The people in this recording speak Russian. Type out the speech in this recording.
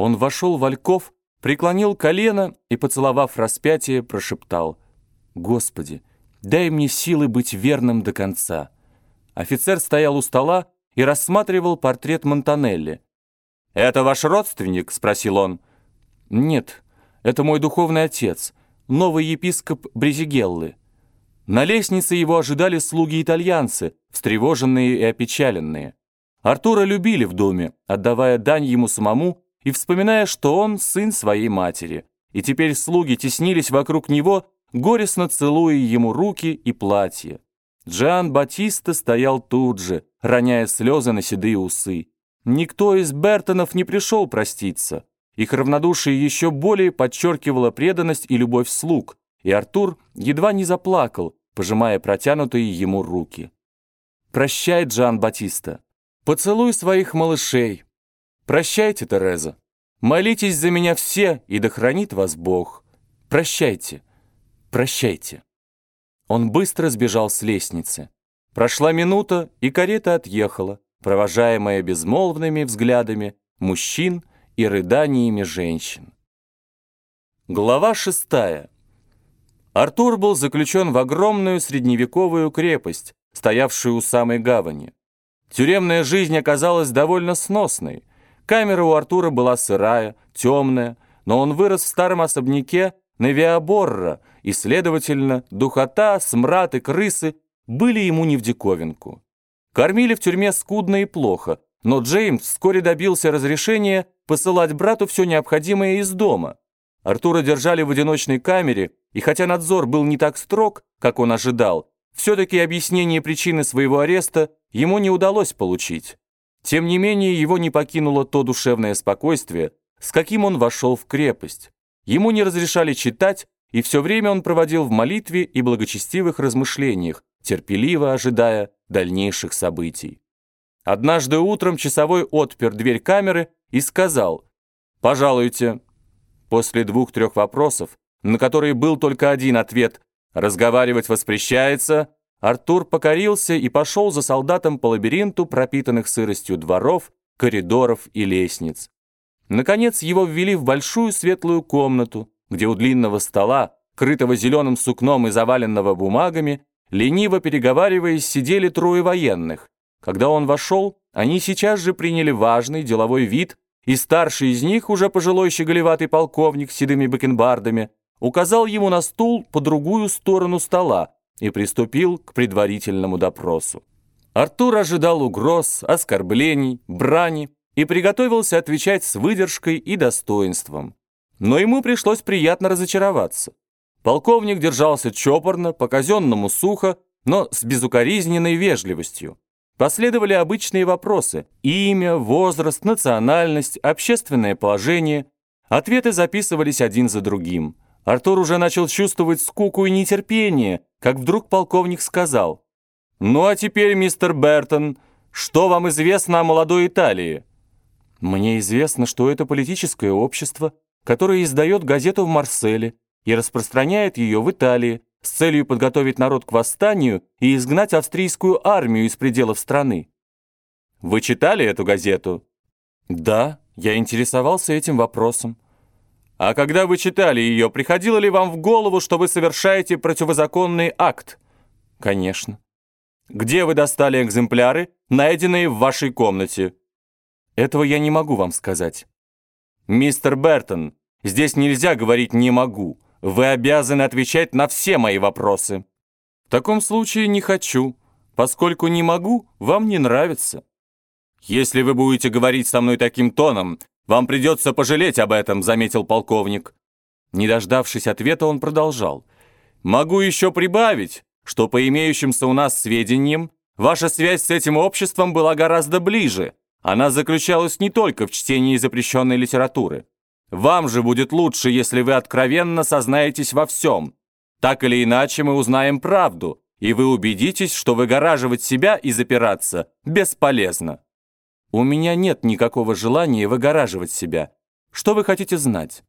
Он вошел в Ольков, преклонил колено и, поцеловав распятие, прошептал «Господи, дай мне силы быть верным до конца». Офицер стоял у стола и рассматривал портрет Монтанелли. «Это ваш родственник?» — спросил он. «Нет, это мой духовный отец, новый епископ Брезигеллы». На лестнице его ожидали слуги-итальянцы, встревоженные и опечаленные. Артура любили в доме, отдавая дань ему самому и вспоминая, что он сын своей матери. И теперь слуги теснились вокруг него, горестно целуя ему руки и платье. Джан Батиста стоял тут же, роняя слезы на седые усы. Никто из Бертонов не пришел проститься. Их равнодушие еще более подчеркивало преданность и любовь слуг, и Артур едва не заплакал, пожимая протянутые ему руки. «Прощай, Джан Батиста. Поцелуй своих малышей. Прощайте, Тереза. Молитесь за меня все, и да хранит вас Бог. Прощайте, прощайте». Он быстро сбежал с лестницы. Прошла минута, и карета отъехала, провожаемая безмолвными взглядами мужчин и рыданиями женщин. Глава шестая. Артур был заключен в огромную средневековую крепость, стоявшую у самой гавани. Тюремная жизнь оказалась довольно сносной. Камера у Артура была сырая, темная, но он вырос в старом особняке Навиаборра, и, следовательно, духота, смрад и крысы были ему не в диковинку. Кормили в тюрьме скудно и плохо, но Джеймс вскоре добился разрешения посылать брату все необходимое из дома. Артура держали в одиночной камере, и хотя надзор был не так строг, как он ожидал, все-таки объяснение причины своего ареста ему не удалось получить. Тем не менее, его не покинуло то душевное спокойствие, с каким он вошел в крепость. Ему не разрешали читать, и все время он проводил в молитве и благочестивых размышлениях, терпеливо ожидая дальнейших событий. Однажды утром часовой отпер дверь камеры и сказал «Пожалуйте». После двух-трех вопросов, на которые был только один ответ «Разговаривать воспрещается», Артур покорился и пошел за солдатом по лабиринту пропитанных сыростью дворов, коридоров и лестниц. Наконец его ввели в большую светлую комнату, где у длинного стола, крытого зеленым сукном и заваленного бумагами, лениво переговариваясь, сидели трое военных. Когда он вошел, они сейчас же приняли важный деловой вид, и старший из них, уже пожилой щеголеватый полковник с седыми бакенбардами, указал ему на стул по другую сторону стола, и приступил к предварительному допросу. Артур ожидал угроз, оскорблений, брани и приготовился отвечать с выдержкой и достоинством. Но ему пришлось приятно разочароваться. Полковник держался чопорно, по-казенному сухо, но с безукоризненной вежливостью. Последовали обычные вопросы – имя, возраст, национальность, общественное положение. Ответы записывались один за другим. Артур уже начал чувствовать скуку и нетерпение – как вдруг полковник сказал, «Ну а теперь, мистер Бертон, что вам известно о молодой Италии?» «Мне известно, что это политическое общество, которое издает газету в Марселе и распространяет ее в Италии с целью подготовить народ к восстанию и изгнать австрийскую армию из пределов страны». «Вы читали эту газету?» «Да, я интересовался этим вопросом». А когда вы читали ее, приходило ли вам в голову, что вы совершаете противозаконный акт? Конечно. Где вы достали экземпляры, найденные в вашей комнате? Этого я не могу вам сказать. Мистер Бертон, здесь нельзя говорить «не могу». Вы обязаны отвечать на все мои вопросы. В таком случае не хочу. Поскольку не могу, вам не нравится. Если вы будете говорить со мной таким тоном, «Вам придется пожалеть об этом», — заметил полковник. Не дождавшись ответа, он продолжал. «Могу еще прибавить, что по имеющимся у нас сведениям, ваша связь с этим обществом была гораздо ближе. Она заключалась не только в чтении запрещенной литературы. Вам же будет лучше, если вы откровенно сознаетесь во всем. Так или иначе мы узнаем правду, и вы убедитесь, что выгораживать себя и запираться бесполезно». У меня нет никакого желания выгораживать себя. Что вы хотите знать?